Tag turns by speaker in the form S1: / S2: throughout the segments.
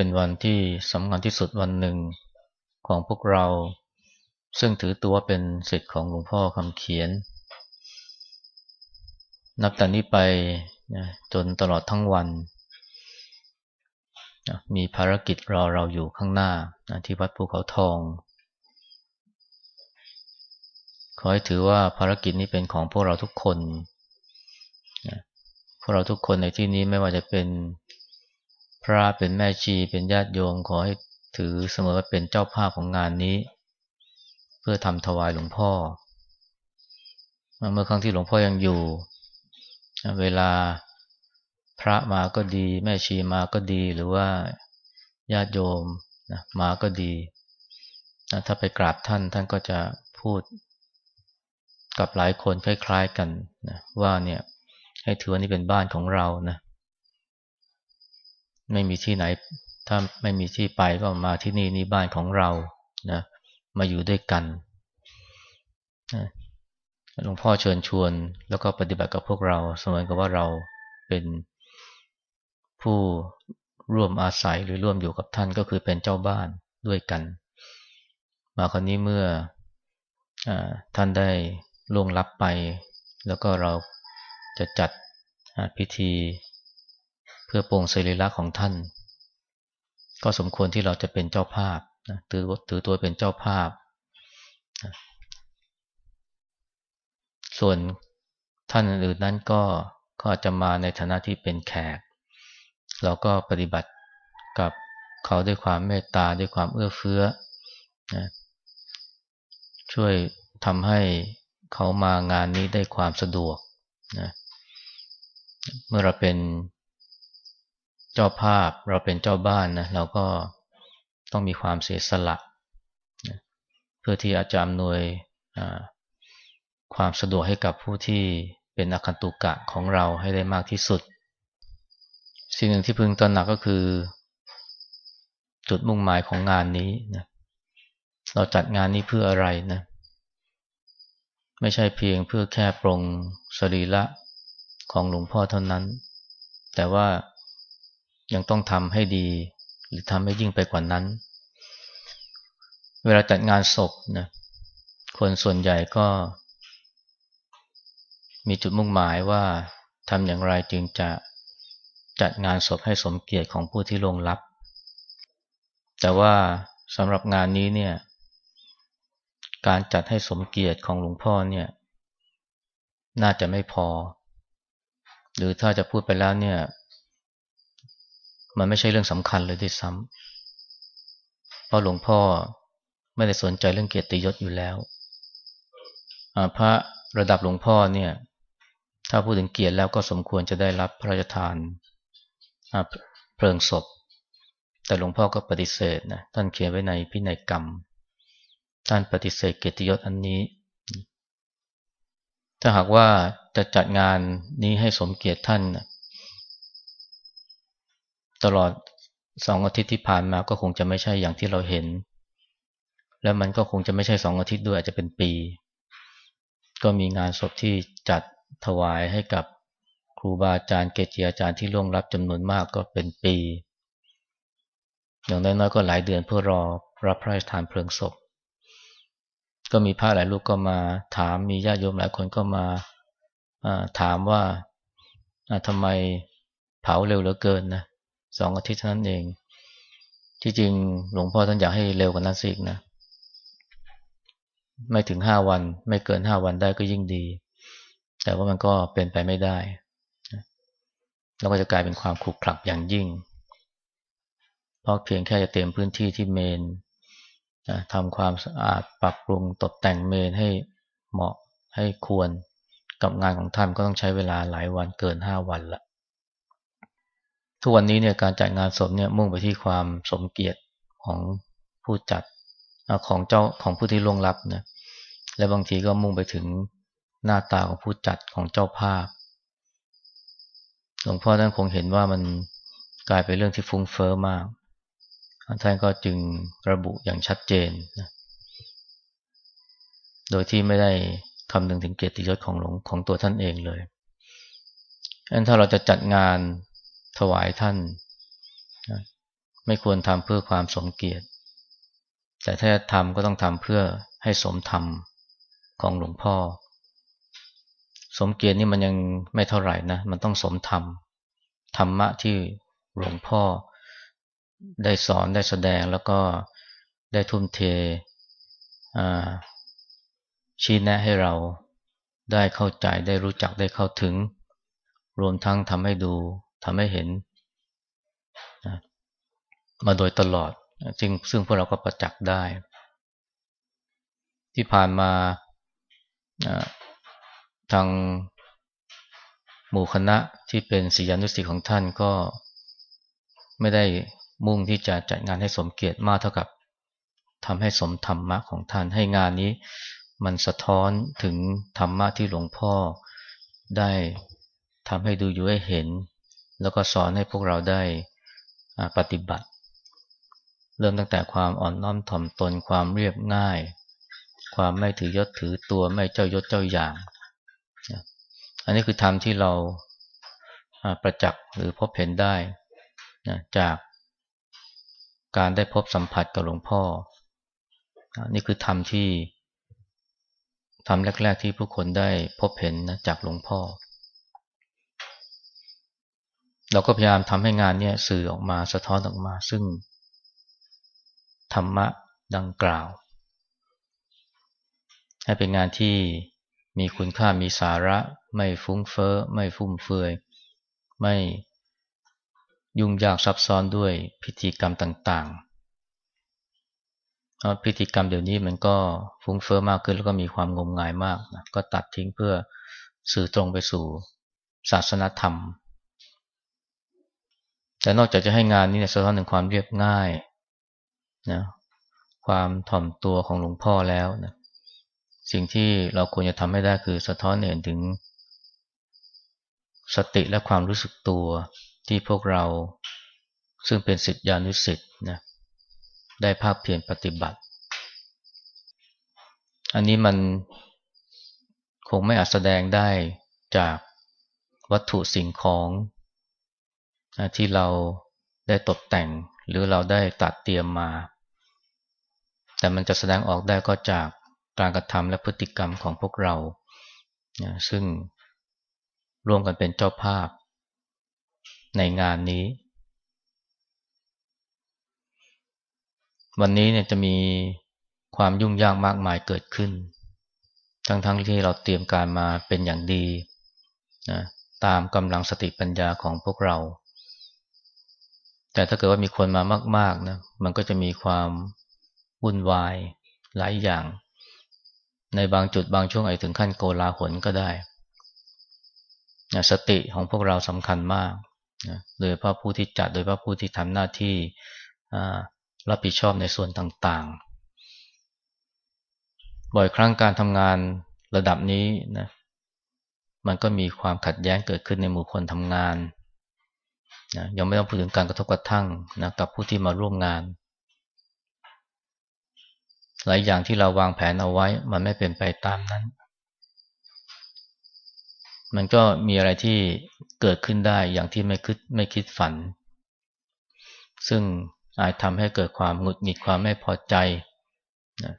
S1: เป็นวันที่สำคัญที่สุดวันหนึ่งของพวกเรา ซึ่งถือตัวเป็นสิทธิ์ของหลวงพ่อคำเขียน นับแต่นี้ไปจนตลอดทั้งวัน มีภารกิจรอเราอยู่ข้างหน้าที่วัดภูเขาทอง ขอให้ถือว่าภารกิจนี้เป็นของพวกเราทุกคน พวกเราทุกคนในที่นี้ไม่ว่าจะเป็น พระเป็นแม่ชีเป็นญาติโยมขอให้ถือเสมอว่าเป็นเจ้าภาพของงานนี้ เพื่อทำถวายหลวงพ่อ เมื่อครั้งที่หลวงพ่อยังอยู่ เวลาพระมาก็ดี แม่ชีมาก็ดีหรือว่าญาติโยมนะมาก็ดีถ้าไปกราบท่านท่านก็จะพูดกับหลายคนคล้าย ๆกันนะว่าเนี่ยให้ถือว่านี่เป็นบ้านของเรานะ ไม่มีที่ไหน ถ้าไม่มีที่ไปก็มาที่นี่นี่บ้านของเรานะมาอยู่ด้วยกันหลวงพ่อเชิญชวน แล้วก็ปฏิบัติกับพวกเราเสมือนกับว่าเราเป็นผู้ร่วมอาศัยหรือร่วมอยู่กับท่านก็คือเป็นเจ้าบ้านด้วยกัน มาคราวนี้เมื่ออท่านได้ล่วงลับไป แล้วก็เราจะจัดพิธี เพื่อโปร่งศิริละของท่าน ก็สมควรที่เราจะเป็นเจ้าภาพนะถือถือตัวเป็นเจ้าภาพนะส่วนท่านอื่นนั้นก็ก็อาจจะมาในฐานะที่เป็นแขก เราก็ปฏิบัติกับเขาด้วยความเมตตาด้วยความเอื้อเฟื้อนะช่วยทำให้เขามางานนี้ได้ความสะดวกนะเมื่อเราเป็น เจ้าภาพเราเป็นเจ้าบ้านนะเราก็ต้องมีความเสียสละนะเพื่อที่อาจจะอำนวยความสะดวกให้กับผู้ที่เป็นอคันตุกะของเราให้ได้มากที่สุด สิ่งหนึ่งที่พึงตระหนักก็คือ จุดมุ่งหมายของงานนี้นะเราจัดงานนี้เพื่ออะไรนะไม่ใช่เพียงเพื่อแค่ปรงสรีระของหลวงพ่อเท่านั้น แต่ว่า ยังต้องทำให้ดี หรือทำให้ยิ่งไปกว่านั้น เวลาจัดงานศพนะคนส่วนใหญ่ก็ มีจุดมุ่งหมายว่าทำอย่างไรจึงจะจัดงานศพให้สมเกียรติของผู้ที่ลงลับ แต่ว่าสำหรับงานนี้เนี่ย การจัดให้สมเกียรติของหลวงพ่อเนี่ย น่าจะไม่พอ หรือถ้าจะพูดไปแล้วเนี่ย มันไม่ใช่เรื่องสำคัญเลยที่ซ้ำเพราะหลวงพ่อไม่ได้สนใจเรื่องเกียรติยศอยู่แล้วพระระดับหลวงพ่อเนี่ย ถ้าพูดถึงเกียรติแล้วก็สมควรจะได้รับพระราชทานเพลิงศพ แต่หลวงพ่อก็ปฏิเสธนะท่านเขียนไว้ในพินัยกรรม ท่านปฏิเสธเกียรติยศอันนี้ ถ้าหากว่าจะจัดงานนี้ให้สมเกียรติท่าน ตลอดสองอาทิตย์ที่ผ่านมาก็คงจะไม่ใช่อย่างที่เราเห็น แล้วมันก็คงจะไม่ใช่สองอาทิตย์ด้วยอาจจะเป็นปี ก็มีงานศพที่จัดถวายให้กับครูบาอาจารย์เกจิอาจารย์ที่ล่วงรับจำนวนมากก็เป็นปี อย่างน้อยๆก็หลายเดือนเพื่อรอรับพระราชทานเพลิงศพ ก็มีพระหลายลูกก็มาถามมีญาติโยมหลายคนก็มาถามว่าทำไมเผาเร็วเหลือเกินนะ สองอาทิตย์เท่านั้นเอง ที่จริงหลวงพ่อท่านอยากให้เร็วกว่านั้นสิกนะ ไม่ถึงห้าวัน ไม่เกินห้าวันได้ก็ยิ่งดี แต่ว่ามันก็เป็นไปไม่ได้แล้วก็จะกลายเป็นความขรุกขลักอย่างยิ่ง เพราะเพียงแค่จะเตรียมพื้นที่ที่เมนทำความสะอาดปรับปรุงตกแต่งเมนให้เหมาะให้ควรกับงานของท่านก็ต้องใช้เวลาหลายวันเกินห้าวันละ ทุกวันนี้เนี่ยการจัดงานศพเนี่ยมุ่งไปที่ความสมเกียรติของผู้จัดของเจ้าของผู้ที่ล่วงลับนะและบางทีก็มุ่งไปถึงหน้าตาของผู้จัดของเจ้าภาพหลวงพ่อท่านคงเห็นว่ามันกลายเป็นเรื่องที่ฟุ้งเฟอ้อมากท่านก็จึงระบุอย่างชัดเจนนะโดยที่ไม่ได้คำนึงถึงเกียรติยศของหลวงของตัวท่านเองเลยอันถ้าเราจะจัดงาน ถวายท่านไม่ควรทำเพื่อความสมเกียรติ แต่ถ้าทำก็ต้องทำเพื่อให้สมธรรมของหลวงพ่อ สมเกียรตินี่มันยังไม่เท่าไหร่นะ มันต้องสมธรรม ธรรมะที่หลวงพ่อได้สอนได้แสดงแล้วก็ได้ทุ่มเทชี้แนะให้เราได้เข้าใจได้รู้จักได้เข้าถึง รวมทั้งทำให้ดู ทำให้เห็นมาโดยตลอดจึงซึ่งพวกเราก็ประจักษ์ได้ ที่ผ่านมาทางหมู่คณะที่เป็นศิยานุสิของท่านก็ไม่ได้มุ่งที่จะจัดงานให้สมเกียรติมากเท่ากับทำให้สมธรรมะของท่านให้งานนี้ มันสะท้อนถึงธรรมะที่หลวงพ่อได้ทำให้ดูอยู่ให้เห็น แล้วก็สอนให้พวกเราได้ปฏิบัติ เริ่มตั้งแต่ความอ่อนน้อมถ่อมตนความเรียบง่าย ความไม่ถือยศถือตัวไม่เจ้ายศเจ้าอย่าง อันนี้คือธรรมที่เราประจักษ์หรือพบเห็นได้จากการได้พบสัมผัสกับหลวงพ่อ นี่คือธรรมที่ธรรมแรก ๆ ที่ผู้คนได้พบเห็นนะจากหลวงพ่อ เราก็พยายามทำให้งานนี้สื่อออกมาสะท้อนออกมา ซึ่ง ธรรมะดังกล่าว ให้เป็นงานที่มีคุณค่ามีสาระ ไม่ฟุ้งเฟอ้อ ไม่ฟุ่มเฟือยไม่ยุ่งยากซับซ้อนด้วยพิธีกรรมต่างๆพิธีกรรมเดี๋ยวนี้มันก็ฟุ้งเฟอ้อมากขึ้นแล้วก็มีความงมงายมากนะก็ตัดทิ้งเพื่อสื่อตรงไปสู่ศาสนธรรม แต่นอกจากจะให้งานนี้เนี่ยสะท้อนถึงความเรียบง่ายนะความถ่อมตัวของหลวงพ่อแล้วนะสิ่งที่เราควรจะทำให้ได้คือสะท้อนเห็นถึง สติและความรู้สึกตัวที่พวกเราซึ่งเป็นสิทธิานุสิทธิ์นะได้ภาคเพียรปฏิบัติ อันนี้มันคงไม่อาจแสดงได้จากวัตถุสิ่งของ ที่เราได้ตกแต่งหรือเราได้ตัดเตรียมมา แต่มันจะแสดงออกได้ก็จากการกระทำและพฤติกรรมของพวกเรา ซึ่งร่วมกันเป็นเจ้าภาพในงานนี้ วันนี้เนี่ยจะมีความยุ่งยากมากมายเกิดขึ้น ทั้งๆทที่เราเตรียมการมาเป็นอย่างดีนะตามกำลังสติปัญญาของพวกเรา แต่ถ้าเกิดว่ามีคนมามากๆนะมันก็จะมีความวุ่นวายหลายอย่าง ในบางจุดบางช่วงอาจถึงขั้นโกลาหลก็ได้สติของพวกเราสำคัญมากนะโดยพระผู้ที่จัดโดยพระผู้ที่ทำหน้าที่รับผิดชอบในส่วนต่างๆ บ่อยครั้งการทำงานระดับนี้นะมันก็มีความขัดแย้งเกิดขึ้นในหมู่คนทำงาน นะยังไม่ต้องพูดถึงการกระทบกระทั่งนะกับผู้ที่มาร่วมงาน หลายอย่างที่เราวางแผนเอาไว้ มันไม่เป็นไปตามนั้น มันก็มีอะไรที่เกิดขึ้นได้อย่างที่ไม่คิดไม่คิดฝัน ซึ่งอาจทำให้เกิดความหงุดหงิดความไม่พอใจนะ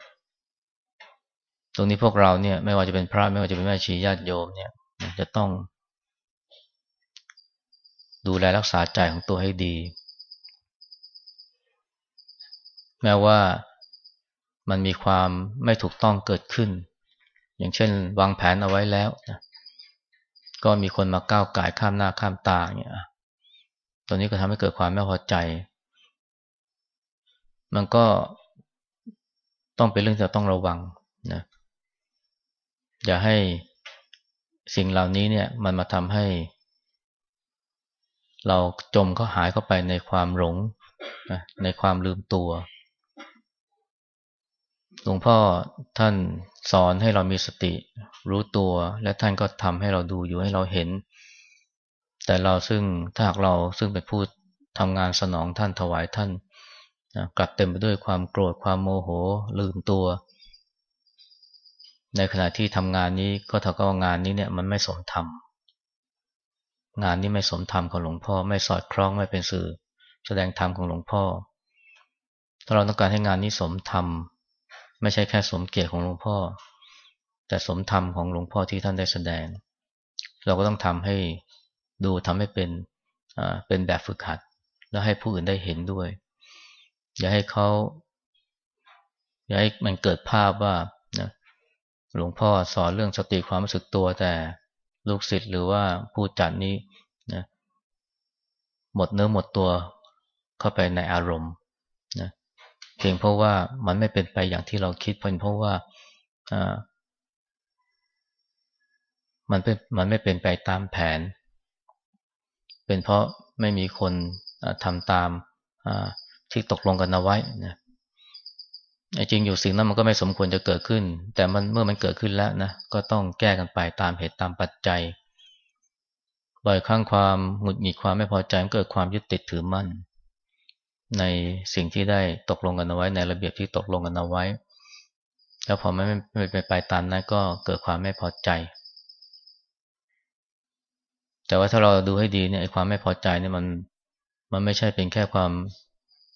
S1: ตรงนี้พวกเราเนี่ยไม่ว่าจะเป็นพระไม่ว่าจะเป็นแม่ชีญาติโยมเนี่ยจะต้อง ดูแลรักษาใจของตัวให้ดี แม้ว่ามันมีความไม่ถูกต้องเกิดขึ้น อย่างเช่น วางแผนเอาไว้แล้วนะก็มีคนมาก้าวไก่ข้ามหน้าข้ามตาเนี่ยตัวนี้ก็ทำให้เกิดความไม่พอใจ มันก็ต้องเป็นเรื่องที่ต้องระวังนะอย่าให้สิ่งเหล่านี้เนี่ยมันมาทำให้ เราจมเขาหายเข้าไปในความหลงในความลืมตัว หลวงพ่อท่านสอนให้เรามีสติ รู้ตัว และท่านก็ทำให้เราดูอยู่ให้เราเห็น แต่เราซึ่งถ้าหากเราซึ่งเป็นผู้ทำงานสนองท่านถวายท่านนะกลับเต็มไปด้วยความโกรธความโมโห ลืมตัว ในขณะที่ทำงานนี้ก็เท่ากับงานนี้เนี่ยมันไม่สมธรรม งานนี้ไม่สมธรรมของหลวงพ่อ ไม่สอดคล้องไม่เป็นสื่อ แสดงธรรมของหลวงพ่อ ถ้าเราต้องการให้งานนี้สมธรรม ไม่ใช่แค่สมเกียรติของหลวงพ่อ แต่สมธรรมของหลวงพ่อที่ท่านได้แสดง เราก็ต้องทำให้ดูทำให้เป็นเป็นแบบฝึกหัด แล้วให้ผู้อื่นได้เห็นด้วย อย่าให้เขาอย่าให้มันเกิดภาพว่านะหลวงพ่อสอนเรื่องสติความรู้สึกตัวแต่ ลูกศิษย์หรือว่าผู้จัดนี้นะหมดเนื้อหมดตัวเข้าไปในอารมณ์นะเพียงเพราะว่ามันไม่เป็นไปอย่างที่เราคิดเพราะว่ามันเป็นมันไม่เป็นไปตามแผน เป็นเพราะไม่มีคนทำตามที่ตกลงกันเอาไว้นะ จริงอยู่สิ่งนั้นมันก็ไม่สมควรจะเกิดขึ้น แต่มันเมื่อมันเกิดขึ้นแล้วนะก็ต้องแก้กันไปตามเหตุตามปัจจัยบ่อยครั้งความหงุดหงิดความไม่พอใจมันเกิดความยึดติดถือมั่น ในสิ่งที่ได้ตกลงกันเอาไว้ในระเบียบที่ตกลงกันเอาไว้ แล้วพอไม่ไม่ไปไปตามนั้นก็เกิดความไม่พอใจ แต่ว่าถ้าเราดูให้ดีเนี่ยความไม่พอใจเนี่ยมันมันไม่ใช่เป็นแค่ความ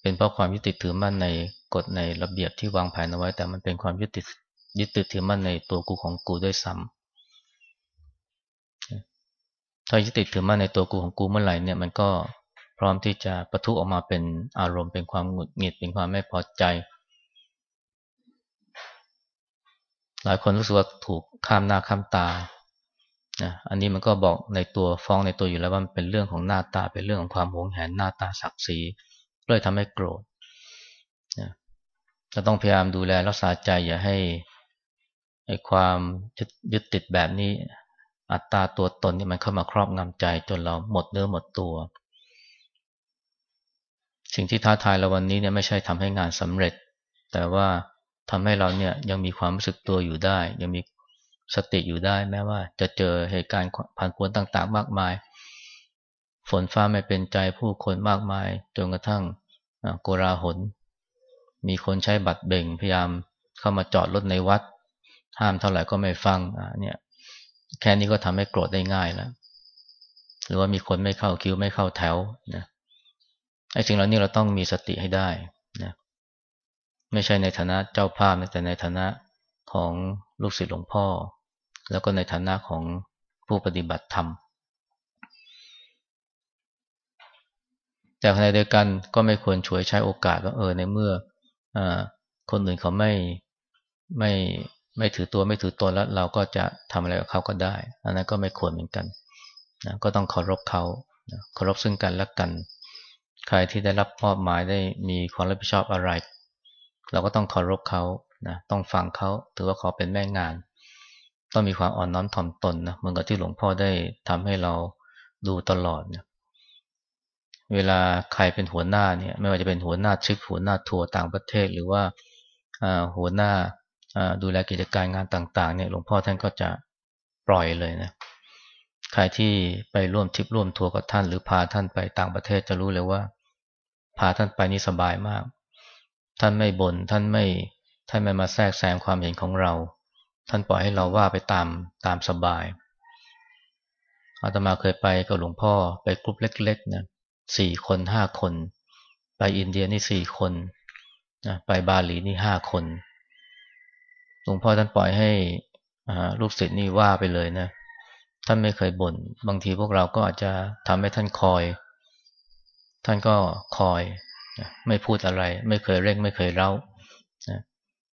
S1: เป็นเพราะความยึดติดถือมั่นในกฎในระเบียบที่วางแผนเอาไว้ แต่มันเป็นความยึดติดยึดติดถือมั่นในตัวกูของกูด้วยซ้ำถ้ายึดติดถือมั่นในตัวกูของกูเมื่อไหร่เนี่ยมันก็พร้อมที่จะประทุออกมาเป็นอารมณ์เป็นความหงุดหงิดเป็นความไม่พอใจ หลายคนรู้สึกว่าถูกข้ามหน้าข้ามตานะอันนี้มันก็บอกในตัวฟ้องในตัวอยู่แล้วว่ามันเป็นเรื่องของหน้าตาเป็นเรื่องของความหวงแหนหน้าตาศักดิ์ศรี เลยทำให้โกรธนะเราต้องพยายามดูแลรักษาใจอย่าให้ไอ้ความยึดติดแบบนี้ อัตตาตัวตนนี่มันเข้ามาครอบงำใจ จนเราหมดเนื้อหมดตัว สิ่งที่ท้าทายเราวันนี้เนี่ยไม่ใช่ทำให้งานสำเร็จ แต่ว่าทำให้เราเนี่ยยังมีความรู้สึกตัวอยู่ได้ ยังมีสติอยู่ได้แม้ว่าจะเจอเหตุการณ์ผ่านพวนต่าง ๆ มากมาย ฝนฟ้าไม่เป็นใจผู้คนมากมายจนกระทั่งโกราหนมีคนใช้บัตรเบ่งพยายามเข้ามาจอดรถในวัด ห้ามเท่าไหร่ก็ไม่ฟังเนี่ยแค่นี้ก็ทำให้โกรธได้ง่ายแล้วหรือว่ามีคนไม่เข้าคิวไม่เข้าแถวนะไอ้สิ่งเหล่านี้เราต้องมีสติให้ได้นะไม่ใช่ในฐานะเจ้าภาพแต่ในฐานะของลูกศิษย์หลวงพ่อ แล้วก็ในฐานะของผู้ปฏิบัติธรรม แต่ขณะเดียวกันก็ไม่ควรช่วยใช้โอกาสว่าเออในเมื่ออคนอื่นเขาไม่ไม่ไม่ถือตัวไม่ถือตนแล้ว เราก็จะทำอะไรกับเขาก็ได้ อันนั้นก็ไม่ควรเหมือนกันนะก็ต้องเคารพเขาเคารพซึ่งกันและกัน ใครที่ได้รับมอบหมายได้มีความรับผิดชอบอะไร เราก็ต้องเคารพเขานะต้องฟังเขาถือว่าเขาเป็นแม่งาน ต้องมีความอ่อนน้อมถ่อมตนนะเหมือนกับที่หลวงพ่อได้ทำให้เราดูตลอดนี่ย เวลาใครเป็นหัวหน้าเนี่ย ไม่ว่าจะเป็นหัวหน้าชิปหัวหน้าทัวร์ต่างประเทศ หรือว่าหัวหน้าดูแลกิจการงานต่าง ๆ เนี่ยหลวงพ่อท่านก็จะปล่อยเลยนะใครที่ไปร่วมทริปร่วมทัวร์กับท่านหรือพาท่านไปต่างประเทศจะรู้เลยว่า พาท่านไปนี่สบายมาก ท่านไม่บน่นท่านไม่ท่านไม่มาแทรกแซงความเห็นของเรา ท่านปล่อยให้เราว่าไปตามตามสบายอาตมาเคยไปกับหลวงพ่อไปกลุ่มเล็กๆนะ สี่คนห้าคน ไปอินเดียนี่สี่คนนะไปบาหลีนี่ห้าคนหลวงพ่อท่านปล่อยให้ลูกศิษย์นี่ว่าไปเลยนะ ท่านไม่เคยบน่นบางทีพวกเราก็อาจจะทำให้ท่านคอย ท่านก็คอยไม่พูดอะไร ไม่เคยเร่ง ไม่เคยเล่านะ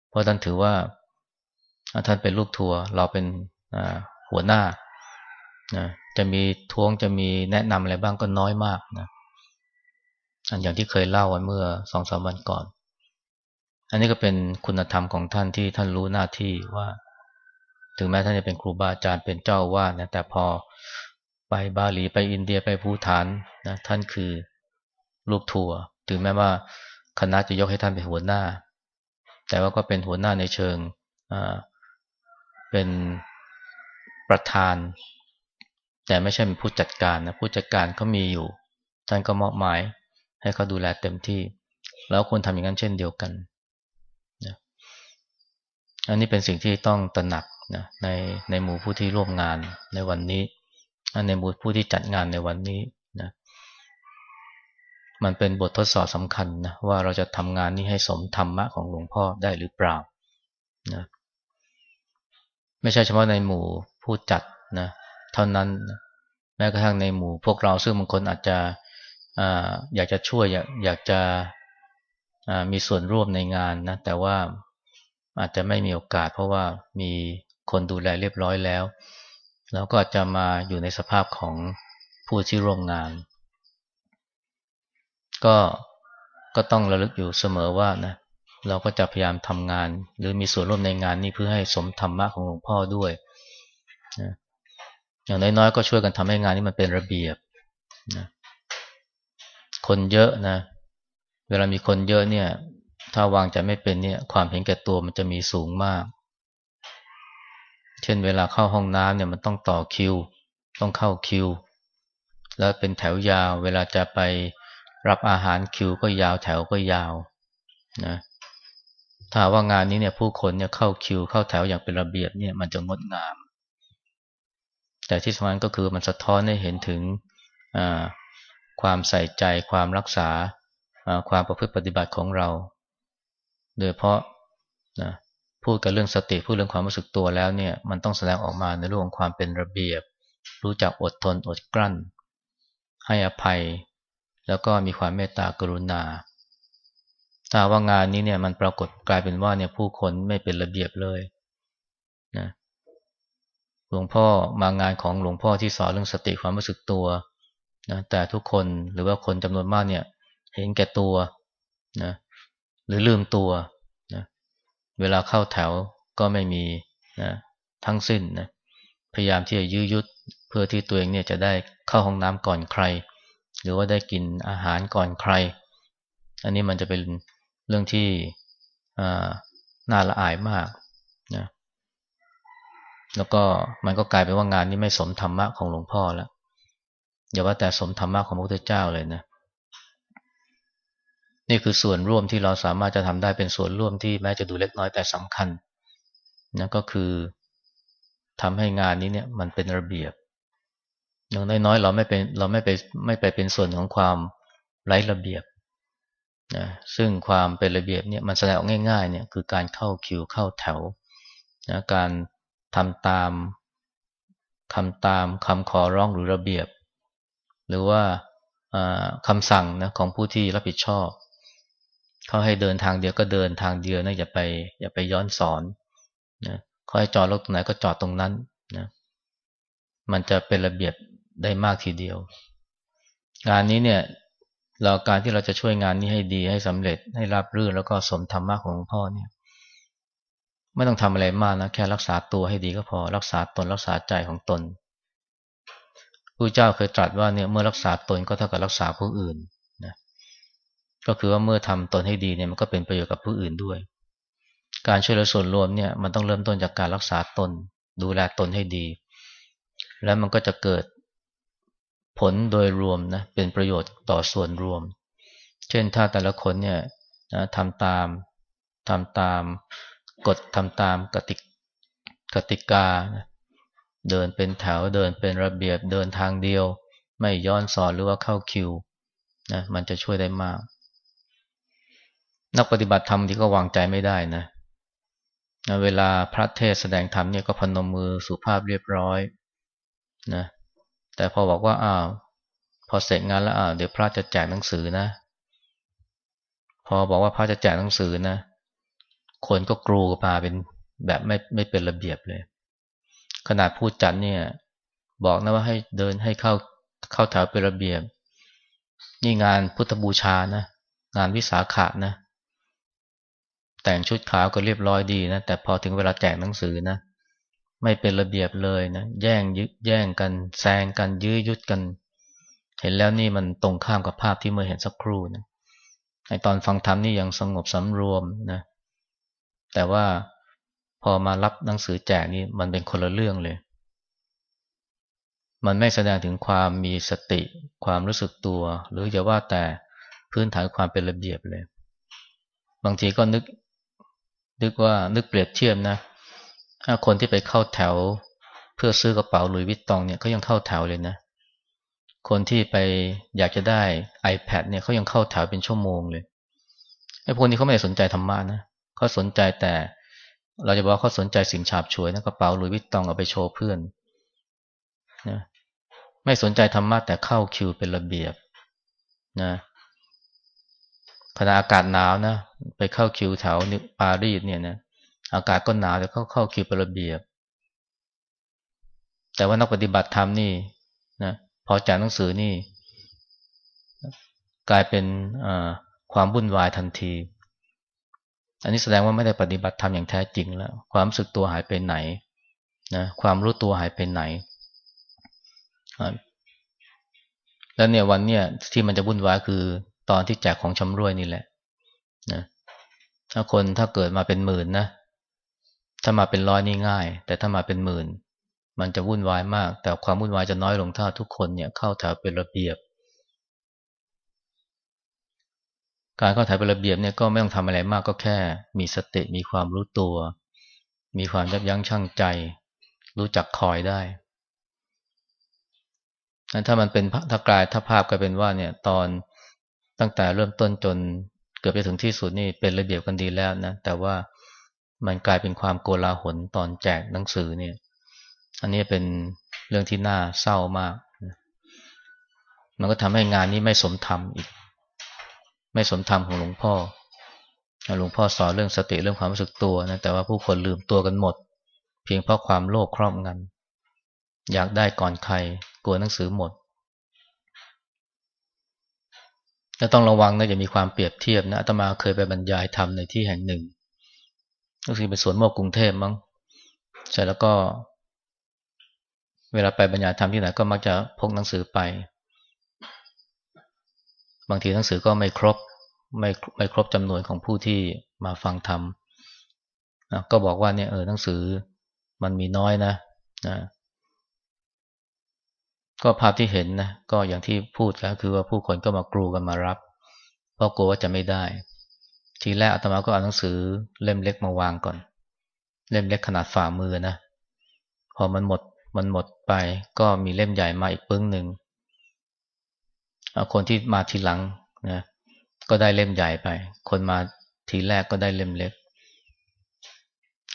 S1: เพราะท่านถือว่าท่านเป็นลูกทัวร์เราเป็นหัวหน้านะจะมีท้วงจะมีแนะนำอะไรบ้างก็น้อยมากนะ อันอย่างที่เคยเล่าไว้เมื่อสองสามวันก่อน อันนี้ก็เป็นคุณธรรมของท่านที่ท่านรู้หน้าที่ว่า ถึงแม้ท่านจะเป็นครูบาอาจารย์เป็นเจ้าว่านะแต่พอไปบาหลีไปอินเดียไปภูฐานนะท่านคือลูกทัวร์ถึงแม้ว่าคณะจะยกให้ท่านเป็นหัวหน้า แต่ว่าก็เป็นหัวหน้าในเชิงเป็นประธาน แต่ไม่ใช่เป็นผู้จัดการนะผู้จัดการก็มีอยู่ ท่านก็มอบหมาย ให้เขาดูแลเต็มที่ แล้วควรทำอย่างนั้นเช่นเดียวกันอันนี้เป็นสิ่งที่ต้องตระหนักนะในในหมู่ผู้ที่ร่วมงานในวันนี้ ในหมู่ผู้ที่จัดงานในวันนี้นะมันเป็นบททดสอบสำคัญนะว่าเราจะทำงานนี้ให้สมธรรมะของหลวงพ่อได้หรือเปล่านะไม่ใช่เฉพาะในหมู่ผู้จัดนะเท่านั้นนะแม้กระทั่งในหมู่พวกเราซึ่งบางคนอาจจะ อยากจะช่วยอยากอยากจะมีส่วนร่วมในงานนะแต่ว่าอาจจะไม่มีโอกาส เพราะว่ามีคนดูแลเรียบร้อยแล้ว แล้วก็จะมาอยู่ในสภาพของผู้ที่ร่วมงาน ก็ก็ต้องระลึกอยู่เสมอว่านะเราก็จะพยายามทำงาน หรือมีส่วนร่วมในงานนี้เพื่อให้สมธรรมะของหลวงพ่อด้วยนะอย่างน้อยๆก็ช่วยกันทำให้งานนี้มันเป็นระเบียบนะ คนเยอะนะ เวลามีคนเยอะเนี่ย ถ้าวางใจไม่เป็นเนี่ย ความเห็นแก่ตัวมันจะมีสูงมาก เช่นเวลาเข้าห้องน้ำเนี่ยมันต้องต่อคิว ต้องเข้าคิว แล้วเป็นแถวยาว เวลาจะไปรับอาหารคิวก็ยาวแถวก็ยาวนะถ้าว่างานนี้เนี่ยผู้คนเนี่ยเข้าคิว เข้าแถวอย่างเป็นระเบียบเนี่ยมันจะงดงาม แต่ที่สำคัญก็คือมันสะท้อนให้เห็นถึง ความใส่ใจความรักษาความประพฤติปฏิบัติของเรา โดยเพราะนะพูดกันเรื่องสติพูดเรื่องความรู้สึกตัวแล้วเนี่ยมันต้องแสดงออกมาในเรื่องของความเป็นระเบียบ รู้จักอดทนอดกลั้น ให้อภัย แล้วก็มีความเมตตากรุณาถ้าว่างานนี้เนี่ยมันปรากฏกลายเป็นว่าเนี่ยผู้คนไม่เป็นระเบียบเลยนะหลวงพ่อมางานของหลวงพ่อที่สอนเรื่องสติความรู้สึกตัว นะแต่ทุกคนหรือว่าคนจำนวนมากเนี่ย เห็นแก่ตัวนะหรือลืมตัวนะเวลาเข้าแถวก็ไม่มีนะทั้งสิ้นนะพยายามที่จะยื้อยุดเพื่อที่ตัวเองเนี่ยจะได้เข้าห้องน้ำก่อนใคร หรือว่าได้กินอาหารก่อนใคร อันนี้มันจะเป็นเรื่องที่น่าละอายมากนะแล้วก็มันก็กลายเป็นว่างานนี้ไม่สมธรรมะของหลวงพ่อแล้ว อย่าว่าแต่สมธรรมะของพระพุทธเจ้าเลยนะ นี่คือส่วนร่วมที่เราสามารถจะทำได้เป็นส่วนร่วมที่แม้จะดูเล็กน้อยแต่สำคัญนะก็คือทำให้งานนี้เนี่ยมันเป็นระเบียบอย่างน้อยๆเราไม่เป็นเราไม่ไปไม่ไปเป็นส่วนของความไร้ระเบียบนะซึ่งความเป็นระเบียบเนี่ยมันแสดงออกง่ายๆเนี่ยคือการเข้าคิวเข้าแถวนะการทำตามคำตามคำขอร้องหรือระเบียบ หรือว่าคำสั่งนะของผู้ที่รับผิดชอบเขาให้เดินทางเดียวก็เดินทางเดียวนะอย่าไปอย่าไปย้อนสอนนะเขาให้จอดรถตรงไหนก็จอดตรงนั้นนะมันจะเป็นระเบียบได้มากทีเดียว งานนี้เนี่ยเราการที่เราจะช่วยงานนี้ให้ดีให้สำเร็จให้รับรื่นแล้วก็สมธรรมะของหลวงพ่อเนี่ยไม่ต้องทำอะไรมากนะแค่รักษาตัวให้ดีก็พอรักษาตนรักษาใจของตน พระเจ้าเคยตรัสว่าเนี่ยเมื่อรักษาตนก็เท่ากับรักษาผู้อื่นนะก็คือว่าเมื่อทำตนให้ดีเนี่ยมันก็เป็นประโยชน์กับผู้อื่นด้วย การช่วยเหลือส่วนรวมเนี่ยมันต้องเริ่มต้นจากการรักษาตน ดูแลตนให้ดี แล้วมันก็จะเกิดผลโดยรวมนะเป็นประโยชน์ต่อส่วนรวม เช่นถ้าแต่ละคนเนี่ยนะทำตามทำตามกฎทำตามกติกติกานะ เดินเป็นแถวเดินเป็นระเบียบเดินทางเดียว ไม่ย้อนสอนหรือว่าเข้าคิวนะมันจะช่วยได้มาก นักปฏิบัติธรรมที่ก็วางใจไม่ได้นะนะเวลาพระเทศแสดงธรรมเนี่ยก็พนมมือสุภาพเรียบร้อยนะแต่พอบอกว่าอ้าวพอเสร็จงานแล้วอ้าวเดี๋ยวพระจะแจกหนังสือนะ พอบอกว่าพระจะแจกหนังสือนะ คนก็กรูมาเป็นแบบไม่ไม่เป็นระเบียบเลย ขนาดพูดจัดเนี่ย บอกนะว่าให้เดินให้เข้าเข้าแถวเป็นระเบียบ นี่งานพุทธบูชานะ งานวิสาขะนะ แต่งชุดขาวก็เรียบร้อยดีนะ แต่พอถึงเวลาแจกหนังสือนะ ไม่เป็นระเบียบเลยนะ แย่งยึดแย่งกันแซงกันยื้อยุดกัน เห็นแล้วนี่มันตรงข้ามกับภาพที่เมื่อเห็นสักครู่นะในตอนฟังธรรมนี่ยังสงบสำรวมนะ แต่ว่า พอมารับหนังสือแจกนี่มันเป็นคนละเรื่องเลย มันไม่แสดงถึงความมีสติ ความรู้สึกตัว หรือจะว่าแต่พื้นฐานความเป็นระเบียบเลย บางทีก็นึก นึกว่านึกเปรียบเทียบนะ ถ้าคนที่ไปเข้าแถว เพื่อซื้อกระเป๋าหลุยวิตตองเนี่ยเขายังเข้าแถวเลยนะ คนที่ไปอยากจะได้ iPad เนี่ยเขายังเข้าแถวเป็นชั่วโมงเลยไอ้พวกนี้เขาไม่ได้สนใจธรรมะนะเขาสนใจแต่ เราจะบอกว่าเขาสนใจสิ่งฉาบฉวยนะกระเป๋าหลุยวิตตองเอาไปโชว์เพื่อนนะไม่สนใจธรรมะแต่เข้าคิวเป็นระเบียบนะขณะอากาศหนาวนะไปเข้าคิวแถวปารีสเนี่ยนะอากาศก็หนาวแต่เข้าเข้าคิวเป็นระเบียบ แต่ว่านักปฏิบัติธรรมนี่นะพอจานหนังสือนี่ กลายเป็นความวุ่นวายทันที อันนี้แสดงว่าไม่ได้ปฏิบัติธรรมอย่างแท้จริงแล้ว ความรู้สึกตัวหายไปไหนนะความรู้ตัวหายไปไหน แล้วเนี่ยวันเนี่ยที่มันจะวุ่นวายคือตอนที่แจกของชำร่วยนี่แหละนะถ้าคนถ้าเกิดมาเป็นหมื่นนะถ้ามาเป็นร้อยนี่ง่าย แต่ถ้ามาเป็นหมื่น มันจะวุ่นวายมาก แต่ความวุ่นวายจะน้อยลงถ้าทุกคนเนี่ยเข้าแถวเป็นระเบียบ การเข้าแถวเป็นระเบียบเนี่ยก็ไม่ต้องทำอะไรมากก็แค่ มีสติมีความรู้ตัว มีความยับยั้งชั่งใจ รู้จักคอยได้ถ้ามันเป็นถ้ากลายถ้าภาพก็เป็นว่าเนี่ยตอนตั้งแต่เริ่มต้นจนเกือบไปถึงที่สุดนี่เป็นระเบียบกันดีแล้วนะแต่ว่ามันกลายเป็นความโกลาหลตอนแจกหนังสือเนี่ย อันนี้เป็นเรื่องที่น่าเศร้ามาก มันก็ทำให้งานนี้ไม่สมธรรมอีก ไม่สมธรรมของหลวงพ่อหลวงพ่อสอนเรื่องสติเรื่องความรู้สึกตัวนะแต่ว่าผู้คนลืมตัวกันหมด เพียงเพราะความโลภครอบงำอยากได้ก่อนใครกลัวหนังสือหมดแล้วต้องระวังนะอย่ามีความเปรียบเทียบนะอาตมาเคยไปบรรยายธรรมในที่แห่งหนึ่งก็คือไปสวนโมกกรุงเทพมั้งใช่แล้วก็ เวลาไปบรรยายธรรมที่ไหนก็มักจะพกหนังสือไป บางทีหนังสือก็ไม่ครบไม่ไม่ครบจำนวนของผู้ที่มาฟังธรรมก็บอกว่าเนี่ยเออหนังสือมันมีน้อยนะนะก็ภาพที่เห็นนะก็อย่างที่พูดก็คือว่าผู้คนก็มากรูกันมารับ เพราะกลัวว่าจะไม่ได้ ทีแรกอาตมาก็เอาหนังสือเล่มเล็กมาวางก่อน เล่มเล็กขนาดฝ่ามือนะพอมันหมดมันหมดไปก็มีเล่มใหญ่มาอีกปึ้งหนึ่ง คนที่มาทีหลังนะก็ได้เล่มใหญ่ไป คนมาทีแรกก็ได้เล่มเล็ก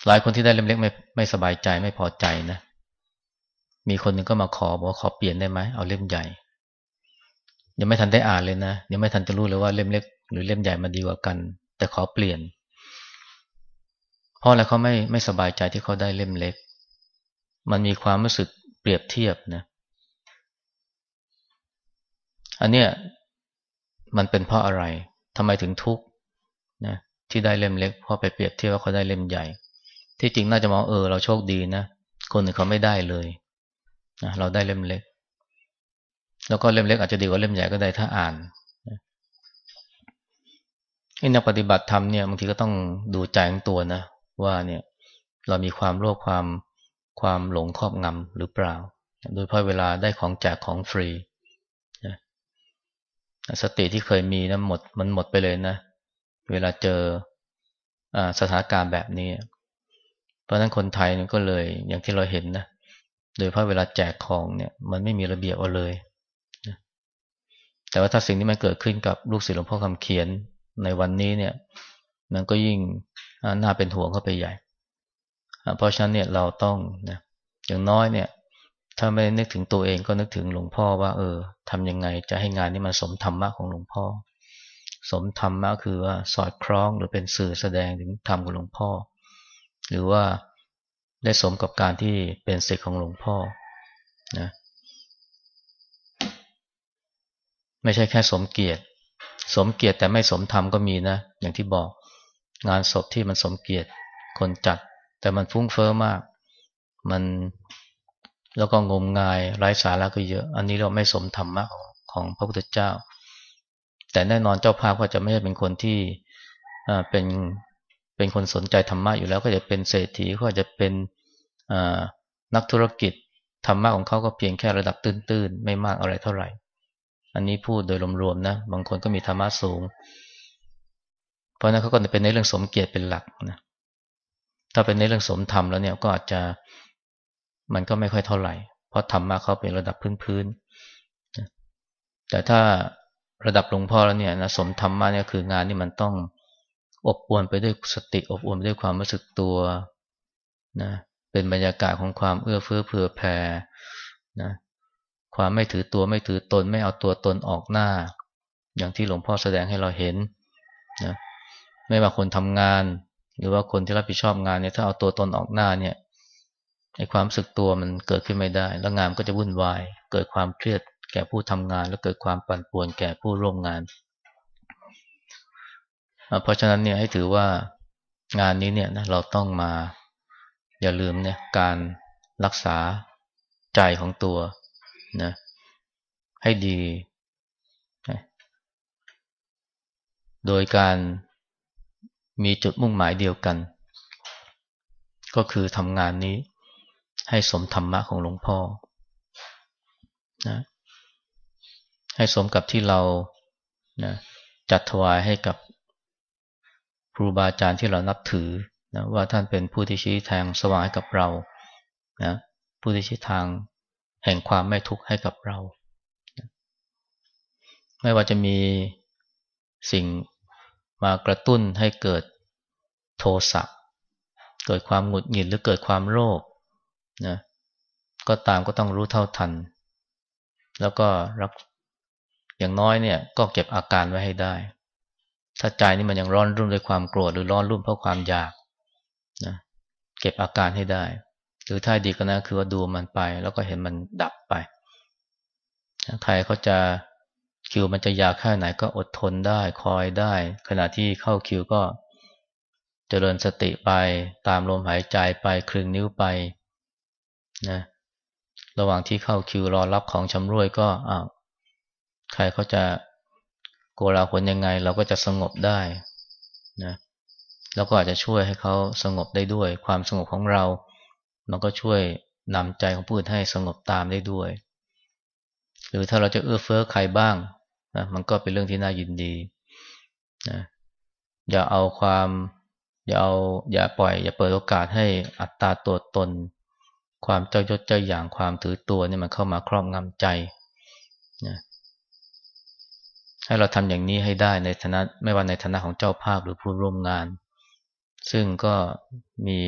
S1: หลายคนที่ได้เล่มเล็กไม่ไม่สบายใจไม่พอใจนะ มีคนหนึ่งก็มาขอบอกขอเปลี่ยนได้ไหมเอาเล่มใหญ่ ยังไม่ทันได้อ่านเลยนะยังไม่ทันจะรู้เลยว่าเล่มเล็ก หรือเล่มใหญ่มันดีกว่ากัน แต่ขอเปลี่ยน เพราะอะไรเขาไม่ไม่สบายใจที่เขาได้เล่มเล็ก มันมีความรู้สึกเปรียบเทียบนะ อันเนี้ยมันเป็นเพราะอะไรทำไมถึงทุกข์นะที่ได้เล่มเล็กพราะไปเปรียบเทียบว่าเขาได้เล่มใหญ่ ที่จริงน่าจะมองเออเราโชคดีนะคนอื่นเขาไม่ได้เลยนะเราได้เล่มเล็ก แล้วก็เล่มเล็กอาจจะดีกว่าเล่มใหญ่ก็ได้ถ้าอ่านนี่นักปฏิบัติธรรมเนี่ยบางทีก็ต้องดูใจของตัวนะ ว่าเนี่ยเรามีความโลภความความหลงครอบงำหรือเปล่า โดยเพราะเวลาได้ของแจกของฟรี สติที่เคยมีนะหมดมันหมดไปเลยนะ เวลาเจออสถานการณ์แบบนี้ เพราะฉะนั้นคนไทยก็เลยอย่างที่เราเห็นนะโดยเพราะเวลาแจกของเนี่ยมันไม่มีระเบียบเอาเลยแต่ว่าถ้าสิ่งที่มันเกิดขึ้นกับลูกศิษย์หลวงพ่อคำเขียนในวันนี้เนี่ย มันก็ยิ่งน่าเป็นห่วงเข้าไปใหญ่ เพราะฉะนั้นเนี่ยเราต้องนะอย่างน้อยเนี่ย ถ้าไม่นึกถึงตัวเองก็นึกถึงหลวงพ่อว่า เออทำยังไงจะให้งานนี้มันสมธรรมะของหลวงพ่อ สมธรรมะคือว่าสอดคล้องหรือเป็นสื่อแสดงถึงธรรมของหลวงพ่อ หรือว่าได้สมกับการที่เป็นศิษย์ของหลวงพ่อนะไม่ใช่แค่สมเกียรติ สมเกียรติแต่ไม่สมธรรมก็มีนะ อย่างที่บอกงานศพที่มันสมเกียรติคนจัด แต่มันฟุ้งเฟอ้อมาก มัน แล้วก็งมงายไร้สาระก็เยอะ อันนี้เราไม่สมธรรมะของพระพุทธเจ้า แต่แน่นอนเจ้าภาพก็จะไม่ใช่เป็นคนที่เป็นเป็นคนสนใจธรรมะอยู่แล้ว ก็จะเป็นเศรษฐีก็จะเป็นนักธุรกิจธรรมะของเขาก็เพียงแค่ระดับตื้นๆ ไม่มากอะไรเท่าไหร่ อันนี้พูดโดยรวมๆนะ บางคนก็มีธรรมะสูง เพราะนั้นเขาก็จะเป็นในเรื่องสมเกียรติเป็นหลักนะ ถ้าเป็นในเรื่องสมธรรมแล้วเนี่ยก็อาจจะ มันก็ไม่ค่อยเท่าไหร่ เพราะธรรมะเขาเป็นระดับพื้นๆแต่ถ้าระดับหลวงพ่อแล้วเนี่ยนะสมธรรมะเนี่ยคืองานนี่มันต้องอบอวลไปด้วยสติอบอวลไปด้วยความรู้สึกตัวนะเป็นบรรยากาศของความเอื้อเฟื้อเผื่อแผ่นะความไม่ถือตัวไม่ถือตน ไม่เอาตัวตนออกหน้า อย่างที่หลวงพ่อแสดงให้เราเห็นนะไม่ว่าคนทำงาน หรือว่าคนที่รับผิดชอบงานเนี่ยถ้าเอาตัวตนออกหน้าเนี่ย ไอ้ความสึกตัวมันเกิดขึ้นไม่ได้ แล้วงานก็จะวุ่นวาย เกิดความเครียดแก่ผู้ทำงาน แล้วเกิดความปั่นป่วนแก่ผู้ร่วมงาน เพราะฉะนั้นเนี่ยให้ถือว่างานนี้เนี่ยนะเราต้องมาอย่าลืมเนี่ยการรักษาใจของตัวนะให้ดี โดยการมีจุดมุ่งหมายเดียวกัน ก็คือทำงานนี้ ให้สมธรรมะของหลวงพ่อนะให้สมกับที่เรานะจัดถวายให้กับครูบาอาจารย์ที่เรานับถือนะว่าท่านเป็นผู้ที่ชี้ทางสว่างให้กับเรานะผู้ที่ชี้ทางแห่งความไม่ทุกข์ให้กับเรา ไม่ว่าจะมีสิ่งมากระตุ้นให้เกิดโทสะ เกิดความหงุดหงิดหรือเกิดความโลภ นะก็ตามก็ต้องรู้เท่าทัน แล้วก็รักอย่างน้อยเนี่ย ก็เก็บอาการไว้ให้ได้ ถ้าใจนี่มันยังร้อนรุ่มด้วยความโกรธหรือร้อนรุ่มเพราะความอยากนะเก็บอาการให้ได้ หรือถ้าดีก็นะคือว่าดูมันไป แล้วก็เห็นมันดับไปใครเขาจะคิวมันจะยาวแค่ไหนก็อดทนได้คอยได้ ขณะที่เข้าคิวก็เจริญสติไปตามลมหายใจไปคลึงนิ้วไป นะระหว่างที่เข้าคิวรอรับของชำร่วยก็อ้าวใครเขาจะโกลาหลยังไง เราก็จะสงบได้นะแล้วก็อาจจะช่วยให้เขาสงบได้ด้วย ความสงบของเรา มันก็ช่วยนำใจของผู้อื่นให้สงบตามได้ด้วย หรือถ้าเราจะเอื้อเฟื้อใครบ้างนะมันก็เป็นเรื่องที่น่ายินดีนะอย่าเอาความ อย่าเอาอย่าปล่อย อย่าเปิดโอกาสให้อัตตาตัวตน ความเจ้ายศเจ้าอย่างความถือตัวนี่มันเข้ามาครอบงำใจนะให้เราทำอย่างนี้ให้ได้ในฐานะไม่ว่าในฐานะของเจ้าภาพหรือผู้ร่วมงาน ซึ่งก็มี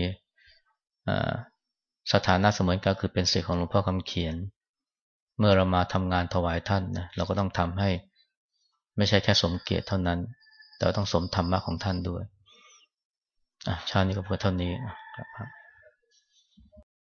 S1: สถานะเสมือนกันคือเป็นสิทธิของหลวงพ่อคำเขียน เมื่อเรามาทำงานถวายท่านนะเราก็ต้องทำให้ไม่ใช่แค่สมเกียรติเท่านั้น แต่ต้องสมธรรมะของท่านด้วยอะชาตินี้ก็เพื่อเท่านี้ครับ